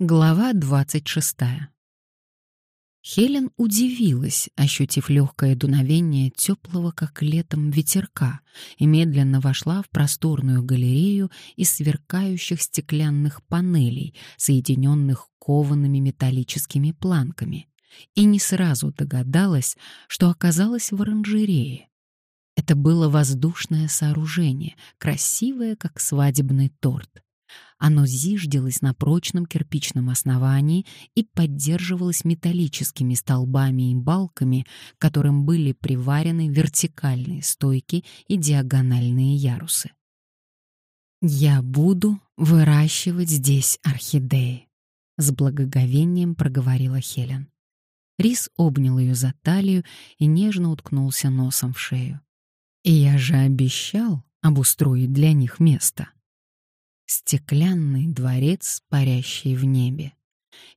Глава 26. Хелен удивилась, ощутив легкое дуновение теплого, как летом, ветерка, и медленно вошла в просторную галерею из сверкающих стеклянных панелей, соединенных коваными металлическими планками, и не сразу догадалась, что оказалась в оранжерее. Это было воздушное сооружение, красивое, как свадебный торт. Оно зиждилось на прочном кирпичном основании и поддерживалось металлическими столбами и балками, к которым были приварены вертикальные стойки и диагональные ярусы. «Я буду выращивать здесь орхидеи», — с благоговением проговорила Хелен. Рис обнял ее за талию и нежно уткнулся носом в шею. «И я же обещал обустроить для них место». Стеклянный дворец, парящий в небе.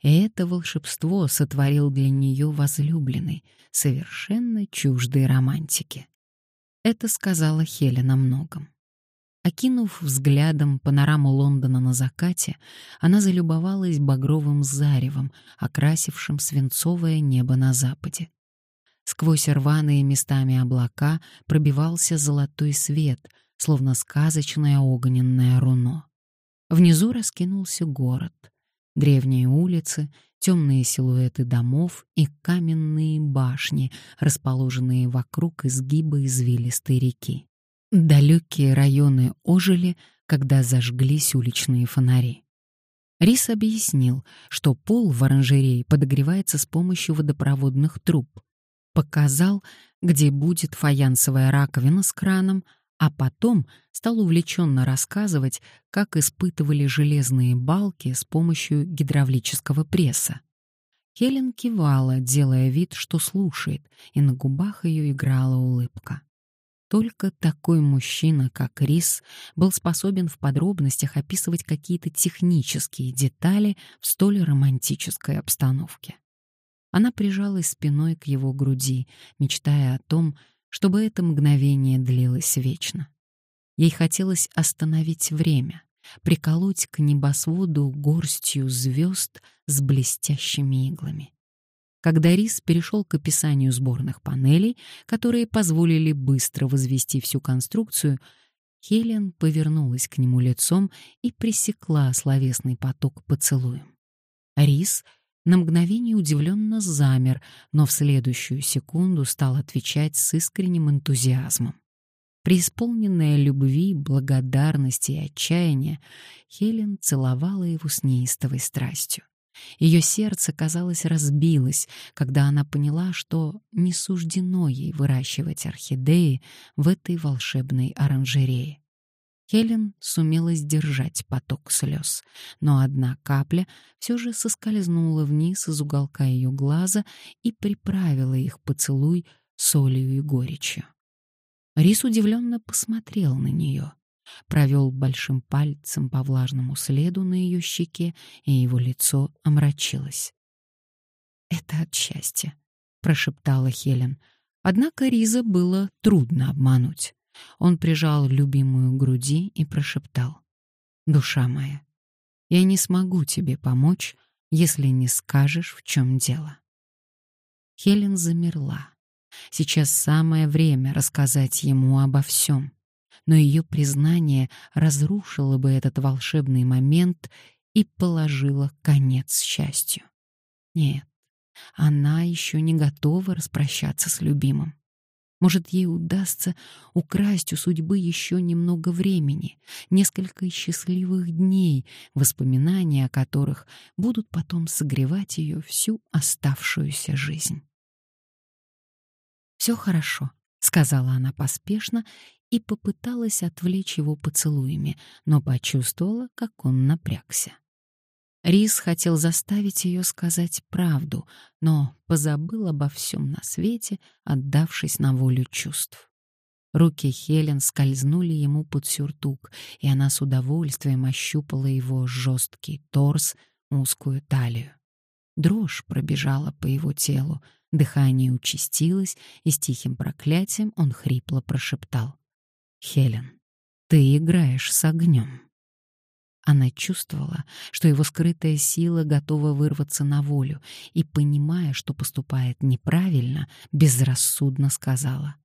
И это волшебство сотворил для нее возлюбленный, совершенно чуждой романтики. Это сказала Хелен о многом. Окинув взглядом панораму Лондона на закате, она залюбовалась багровым заревом, окрасившим свинцовое небо на западе. Сквозь рваные местами облака пробивался золотой свет, словно сказочное огненное руно. Внизу раскинулся город. Древние улицы, темные силуэты домов и каменные башни, расположенные вокруг изгиба извилистой реки. Далекие районы ожили, когда зажглись уличные фонари. Рис объяснил, что пол в оранжерее подогревается с помощью водопроводных труб. Показал, где будет фаянсовая раковина с краном, а потом стал увлеченно рассказывать, как испытывали железные балки с помощью гидравлического пресса. Хелен кивала, делая вид, что слушает, и на губах ее играла улыбка. Только такой мужчина, как Рис, был способен в подробностях описывать какие-то технические детали в столь романтической обстановке. Она прижалась спиной к его груди, мечтая о том, чтобы это мгновение длилось вечно. Ей хотелось остановить время, приколоть к небосводу горстью звезд с блестящими иглами. Когда Рис перешел к описанию сборных панелей, которые позволили быстро возвести всю конструкцию, Хелен повернулась к нему лицом и пресекла словесный поток поцелуем. Рис — на мгновение удивленно замер, но в следующую секунду стал отвечать с искренним энтузиазмом. Преисполненная любви, благодарности и отчаяния, Хелен целовала его с неистовой страстью. Ее сердце, казалось, разбилось, когда она поняла, что не суждено ей выращивать орхидеи в этой волшебной оранжерее. Хелен сумела сдержать поток слез, но одна капля все же соскользнула вниз из уголка ее глаза и приправила их поцелуй солью и горечью. Рис удивленно посмотрел на нее, провел большим пальцем по влажному следу на ее щеке, и его лицо омрачилось. «Это от счастья», — прошептала Хелен. Однако Риза было трудно обмануть. Он прижал любимую к груди и прошептал. «Душа моя, я не смогу тебе помочь, если не скажешь, в чем дело». Хелен замерла. Сейчас самое время рассказать ему обо всем. Но ее признание разрушило бы этот волшебный момент и положило конец счастью. Нет, она еще не готова распрощаться с любимым. Может, ей удастся украсть у судьбы еще немного времени, несколько счастливых дней, воспоминания о которых будут потом согревать ее всю оставшуюся жизнь. «Все хорошо», — сказала она поспешно и попыталась отвлечь его поцелуями, но почувствовала, как он напрягся. Рис хотел заставить ее сказать правду, но позабыл обо всем на свете, отдавшись на волю чувств. Руки Хелен скользнули ему под сюртук, и она с удовольствием ощупала его жесткий торс, узкую талию. Дрожь пробежала по его телу, дыхание участилось, и с тихим проклятием он хрипло прошептал. «Хелен, ты играешь с огнем». Она чувствовала, что его скрытая сила готова вырваться на волю, и, понимая, что поступает неправильно, безрассудно сказала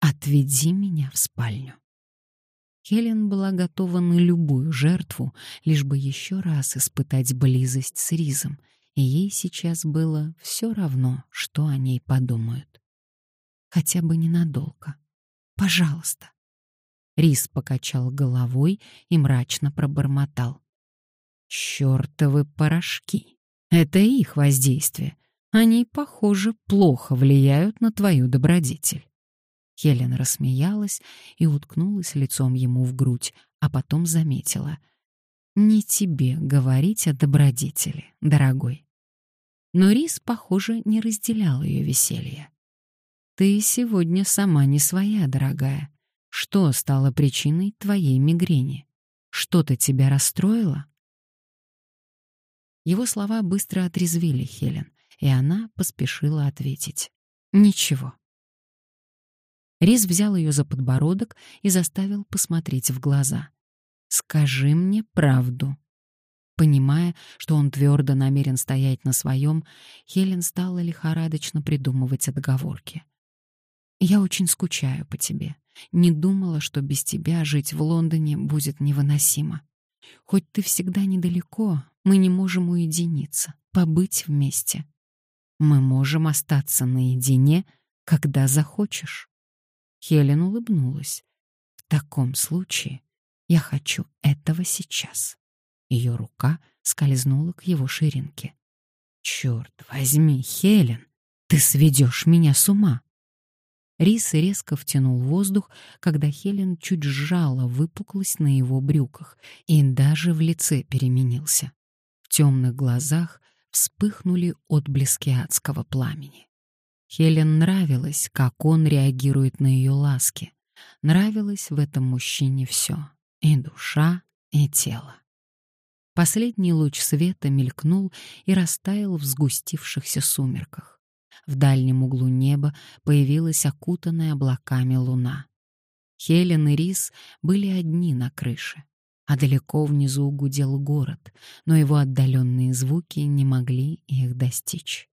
«Отведи меня в спальню». Хелен была готова на любую жертву, лишь бы еще раз испытать близость с Ризом, и ей сейчас было все равно, что о ней подумают. Хотя бы ненадолго. Пожалуйста. Рис покачал головой и мрачно пробормотал. «Чёртовы порошки! Это их воздействие. Они, похоже, плохо влияют на твою добродетель». Хелен рассмеялась и уткнулась лицом ему в грудь, а потом заметила. «Не тебе говорить о добродетели, дорогой». Но Рис, похоже, не разделял ее веселье. «Ты сегодня сама не своя, дорогая. Что стало причиной твоей мигрени? Что-то тебя расстроило? Его слова быстро отрезвили Хелен, и она поспешила ответить. Ничего. Рис взял ее за подбородок и заставил посмотреть в глаза. «Скажи мне правду». Понимая, что он твердо намерен стоять на своем, Хелен стала лихорадочно придумывать отговорки. «Я очень скучаю по тебе. Не думала, что без тебя жить в Лондоне будет невыносимо. Хоть ты всегда недалеко, мы не можем уединиться, побыть вместе. Мы можем остаться наедине, когда захочешь. Хелен улыбнулась. В таком случае я хочу этого сейчас. Ее рука скользнула к его ширинке. Черт возьми, Хелен, ты сведешь меня с ума. Рис резко втянул воздух, когда Хелен чуть сжала выпуклость на его брюках и даже в лице переменился. В темных глазах вспыхнули отблески адского пламени. Хелен нравилось, как он реагирует на ее ласки. Нравилось в этом мужчине все — и душа, и тело. Последний луч света мелькнул и растаял в сгустившихся сумерках. В дальнем углу неба появилась окутанная облаками луна. Хелен и Рис были одни на крыше, а далеко внизу гудел город, но его отдаленные звуки не могли их достичь.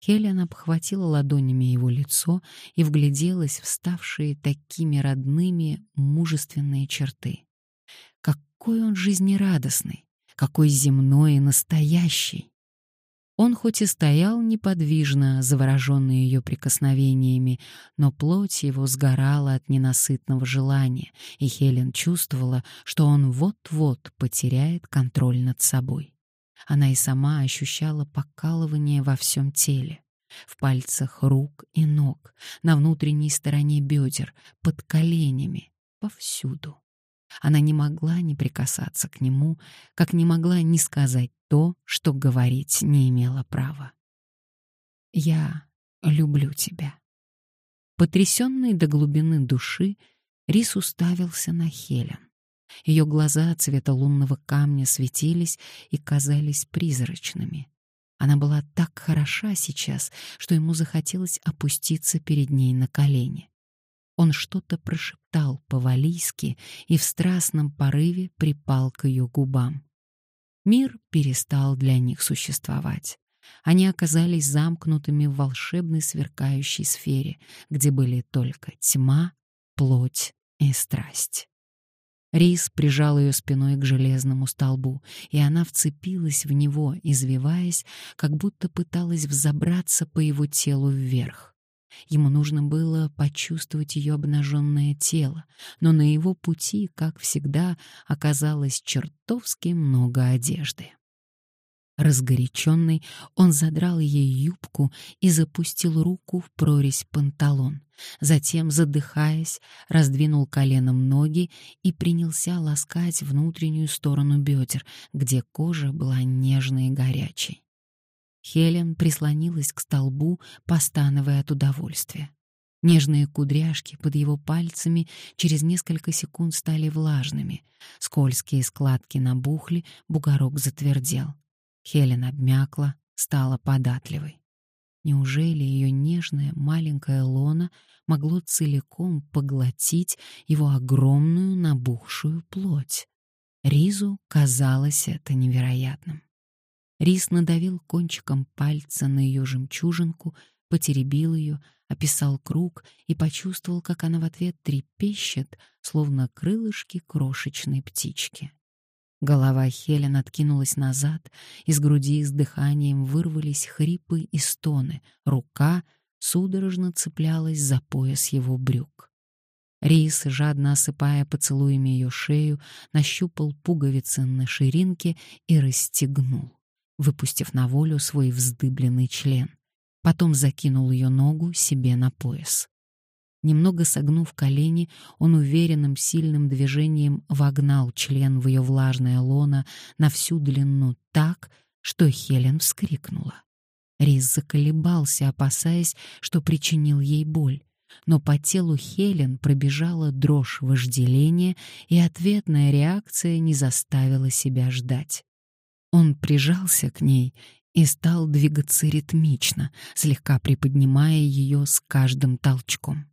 Хелен обхватила ладонями его лицо и вгляделась в ставшие такими родными мужественные черты. Какой он жизнерадостный, какой земной и настоящий! Он хоть и стоял неподвижно, завороженный ее прикосновениями, но плоть его сгорала от ненасытного желания, и Хелен чувствовала, что он вот-вот потеряет контроль над собой. Она и сама ощущала покалывание во всем теле. В пальцах рук и ног, на внутренней стороне бедер, под коленями, повсюду. Она не могла не прикасаться к нему, как не могла не сказать то, что говорить не имела права. «Я люблю тебя». Потрясенный до глубины души, Рис уставился на Хелен. Ее глаза цвета лунного камня светились и казались призрачными. Она была так хороша сейчас, что ему захотелось опуститься перед ней на колени. Он что-то прошептал по-валийски и в страстном порыве припал к ее губам. Мир перестал для них существовать. Они оказались замкнутыми в волшебной сверкающей сфере, где были только тьма, плоть и страсть. Рис прижал ее спиной к железному столбу, и она вцепилась в него, извиваясь, как будто пыталась взобраться по его телу вверх. Ему нужно было почувствовать ее обнаженное тело, но на его пути, как всегда, оказалось чертовски много одежды. Разгоряченный, он задрал ей юбку и запустил руку в прорезь панталон. Затем, задыхаясь, раздвинул коленом ноги и принялся ласкать внутреннюю сторону бедер, где кожа была нежной и горячей. Хелен прислонилась к столбу, постановая от удовольствия. Нежные кудряшки под его пальцами через несколько секунд стали влажными. Скользкие складки набухли, бугорок затвердел. Хелен обмякла, стала податливой. Неужели ее нежное маленькое лоно могло целиком поглотить его огромную набухшую плоть? Ризу казалось это невероятным. Рис надавил кончиком пальца на ее жемчужинку, потеребил ее, описал круг и почувствовал, как она в ответ трепещет, словно крылышки крошечной птички. Голова Хелен откинулась назад, из груди с дыханием вырвались хрипы и стоны, рука судорожно цеплялась за пояс его брюк. Рис, жадно осыпая поцелуями ее шею, нащупал пуговицы на ширинке и расстегнул, выпустив на волю свой вздыбленный член. Потом закинул ее ногу себе на пояс. Немного согнув колени, он уверенным сильным движением вогнал член в ее влажное лоно на всю длину так, что Хелен вскрикнула. Рис заколебался, опасаясь, что причинил ей боль. Но по телу Хелен пробежала дрожь вожделения, и ответная реакция не заставила себя ждать. Он прижался к ней и стал двигаться ритмично, слегка приподнимая ее с каждым толчком.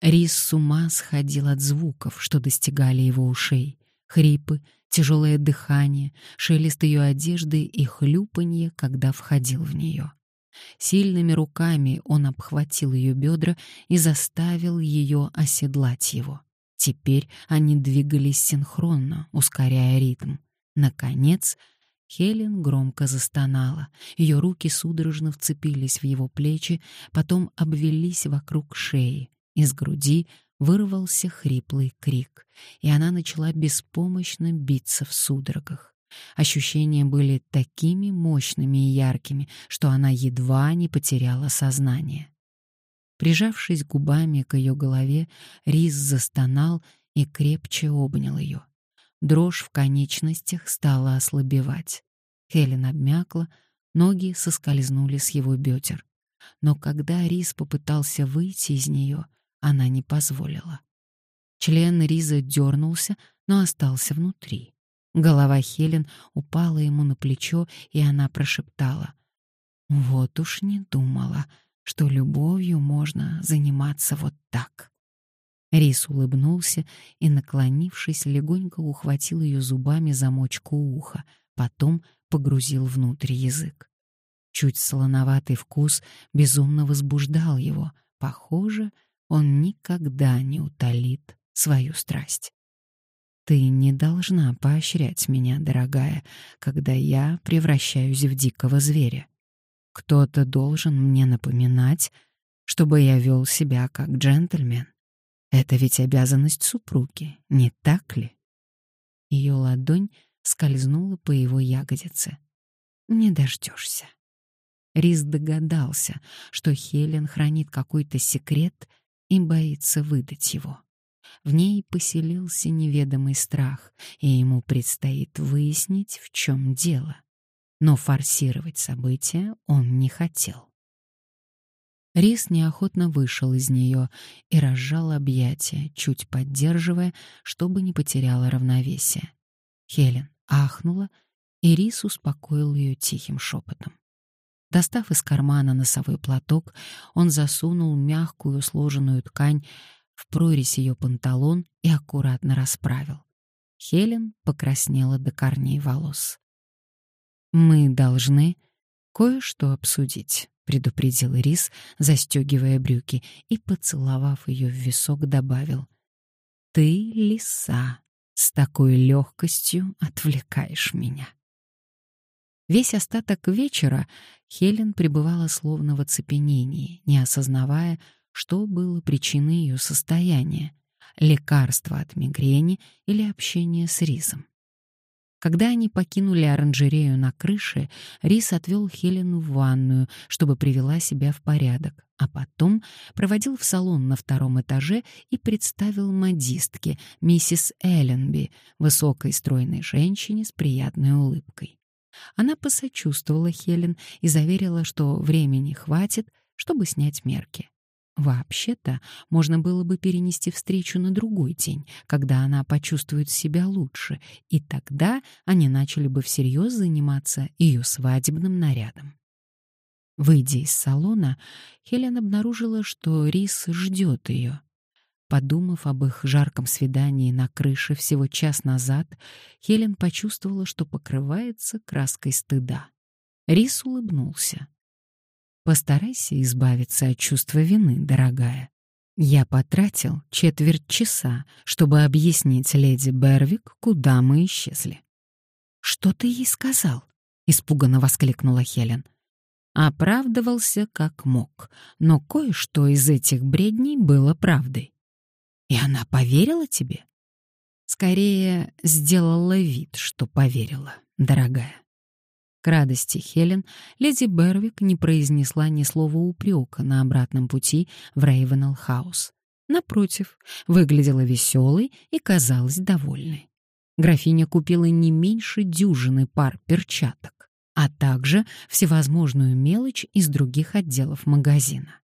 Рис с ума сходил от звуков, что достигали его ушей. Хрипы, тяжелое дыхание, шелест ее одежды и хлюпанье, когда входил в нее. Сильными руками он обхватил ее бедра и заставил ее оседлать его. Теперь они двигались синхронно, ускоряя ритм. Наконец, Хелен громко застонала. Ее руки судорожно вцепились в его плечи, потом обвелись вокруг шеи. Из груди вырвался хриплый крик, и она начала беспомощно биться в судорогах. Ощущения были такими мощными и яркими, что она едва не потеряла сознание. Прижавшись губами к ее голове, Риз застонал и крепче обнял ее. Дрожь в конечностях стала ослабевать. Хелен обмякла, ноги соскользнули с его бедер. Но когда Риз попытался выйти из нее, она не позволила. Член Риза дернулся, но остался внутри. Голова Хелен упала ему на плечо, и она прошептала. «Вот уж не думала, что любовью можно заниматься вот так». Рис улыбнулся и, наклонившись, легонько ухватил ее зубами за мочку уха, потом погрузил внутрь язык. Чуть солоноватый вкус безумно возбуждал его. Похоже, он никогда не утолит свою страсть. Ты не должна поощрять меня, дорогая, когда я превращаюсь в дикого зверя. Кто-то должен мне напоминать, чтобы я вел себя как джентльмен. Это ведь обязанность супруги, не так ли? Ее ладонь скользнула по его ягодице. Не дождешься. Рис догадался, что Хелен хранит какой-то секрет и боится выдать его. В ней поселился неведомый страх, и ему предстоит выяснить, в чем дело. Но форсировать события он не хотел. Рис неохотно вышел из нее и разжал объятия, чуть поддерживая, чтобы не потеряла равновесие. Хелен ахнула, и Рис успокоил ее тихим шепотом. Достав из кармана носовой платок, он засунул мягкую сложенную ткань в прорезь ее панталон и аккуратно расправил. Хелен покраснела до корней волос. «Мы должны кое-что обсудить», — предупредил Рис, застегивая брюки, и, поцеловав ее в висок, добавил. «Ты, лиса, с такой легкостью отвлекаешь меня». Весь остаток вечера Хелен пребывала словно в оцепенении, не осознавая, что было причиной ее состояния — лекарство от мигрени или общение с Рисом. Когда они покинули оранжерею на крыше, Рис отвел Хелену в ванную, чтобы привела себя в порядок, а потом проводил в салон на втором этаже и представил модистке, миссис Элленби, высокой стройной женщине с приятной улыбкой. Она посочувствовала Хелен и заверила, что времени хватит, чтобы снять мерки. Вообще-то, можно было бы перенести встречу на другой день, когда она почувствует себя лучше, и тогда они начали бы всерьез заниматься ее свадебным нарядом. Выйдя из салона, Хелен обнаружила, что Рис ждет ее. Подумав об их жарком свидании на крыше всего час назад, Хелен почувствовала, что покрывается краской стыда. Рис улыбнулся. «Постарайся избавиться от чувства вины, дорогая. Я потратил четверть часа, чтобы объяснить леди Бервик, куда мы исчезли». «Что ты ей сказал?» — испуганно воскликнула Хелен. Оправдывался как мог, но кое-что из этих бредней было правдой. И она поверила тебе? Скорее, сделала вид, что поверила, дорогая. К радости Хелен леди Бервик не произнесла ни слова упрека на обратном пути в Рейвенелл-хаус. Напротив, выглядела веселой и казалась довольной. Графиня купила не меньше дюжины пар перчаток, а также всевозможную мелочь из других отделов магазина.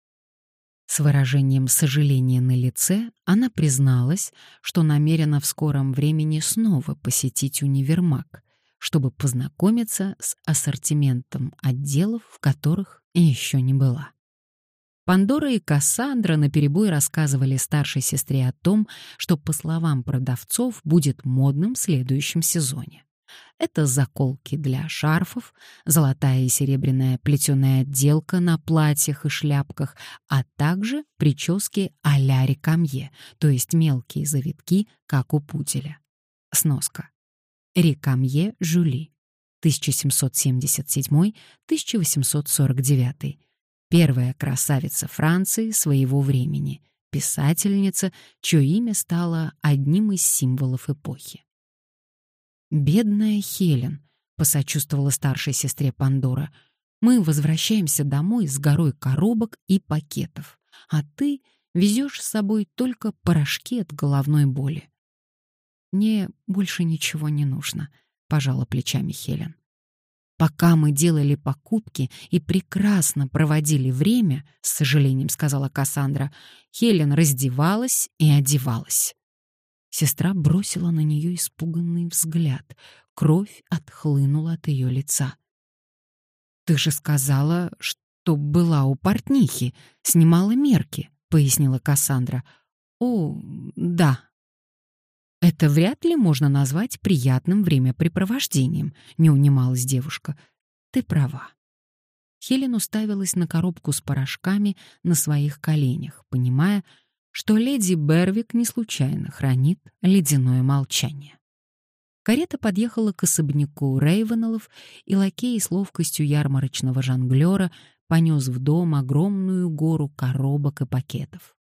С выражением сожаления на лице она призналась, что намерена в скором времени снова посетить универмаг, чтобы познакомиться с ассортиментом отделов, в которых еще не была. Пандора и Кассандра наперебой рассказывали старшей сестре о том, что, по словам продавцов, будет модным в следующем сезоне. Это заколки для шарфов, золотая и серебряная плетеная отделка на платьях и шляпках, а также прически а-ля рекамье, то есть мелкие завитки, как у пуделя. Сноска. Рекамье Жюли, 1777-1849. Первая красавица Франции своего времени, писательница, чье имя стало одним из символов эпохи. «Бедная Хелен», — посочувствовала старшей сестре Пандора. «Мы возвращаемся домой с горой коробок и пакетов, а ты везешь с собой только порошки от головной боли». «Мне больше ничего не нужно», — пожала плечами Хелен. «Пока мы делали покупки и прекрасно проводили время», — с сожалением сказала Кассандра, Хелен раздевалась и одевалась. Сестра бросила на нее испуганный взгляд. Кровь отхлынула от ее лица. «Ты же сказала, что была у портнихи, снимала мерки», — пояснила Кассандра. «О, да». «Это вряд ли можно назвать приятным времяпрепровождением», — не унималась девушка. «Ты права». Хелен уставилась на коробку с порошками на своих коленях, понимая, что леди Бервик не случайно хранит ледяное молчание. Карета подъехала к особняку Рейвенеллов, и лакей с ловкостью ярмарочного жонглера понес в дом огромную гору коробок и пакетов.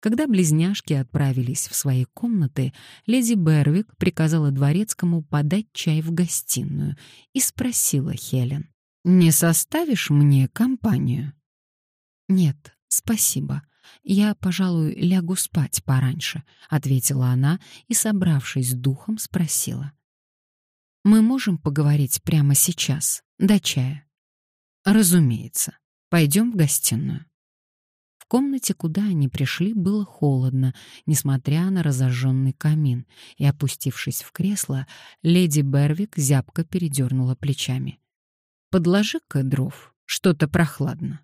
Когда близняшки отправились в свои комнаты, леди Бервик приказала дворецкому подать чай в гостиную и спросила Хелен, «Не составишь мне компанию?» «Нет, спасибо», «Я, пожалуй, лягу спать пораньше», — ответила она и, собравшись с духом, спросила. «Мы можем поговорить прямо сейчас, до чая?» «Разумеется. Пойдем в гостиную». Комнате, куда они пришли, было холодно, несмотря на разожженный камин, и, опустившись в кресло, леди Бервик зябко передернула плечами. «Подложи-ка дров, что-то прохладно».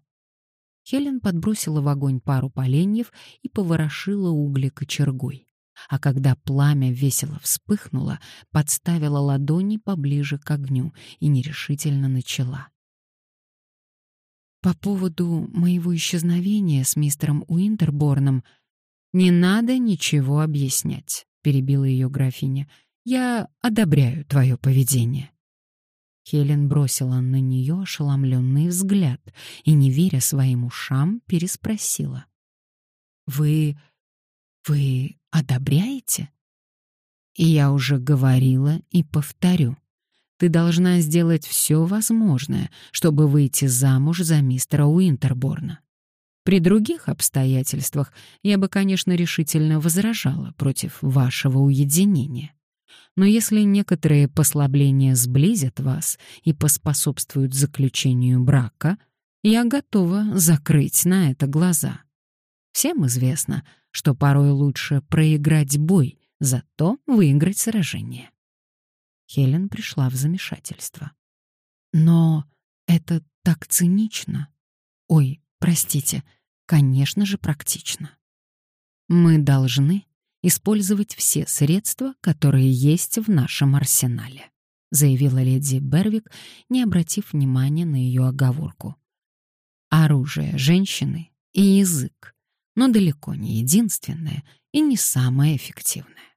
Хелен подбросила в огонь пару поленьев и поворошила угли кочергой. А когда пламя весело вспыхнуло, подставила ладони поближе к огню и нерешительно начала. «По поводу моего исчезновения с мистером Уинтерборном не надо ничего объяснять», — перебила ее графиня. «Я одобряю твое поведение». Хелен бросила на нее ошеломленный взгляд и, не веря своим ушам, переспросила. «Вы... вы одобряете?» И я уже говорила и повторю. Ты должна сделать все возможное, чтобы выйти замуж за мистера Уинтерборна. При других обстоятельствах я бы, конечно, решительно возражала против вашего уединения. Но если некоторые послабления сблизят вас и поспособствуют заключению брака, я готова закрыть на это глаза. Всем известно, что порой лучше проиграть бой, зато выиграть сражение. Хелен пришла в замешательство. Но это так цинично. Ой, простите, конечно же, практично. Мы должны использовать все средства, которые есть в нашем арсенале, заявила леди Бервик, не обратив внимания на ее оговорку. Оружие женщины и язык, но далеко не единственное и не самое эффективное.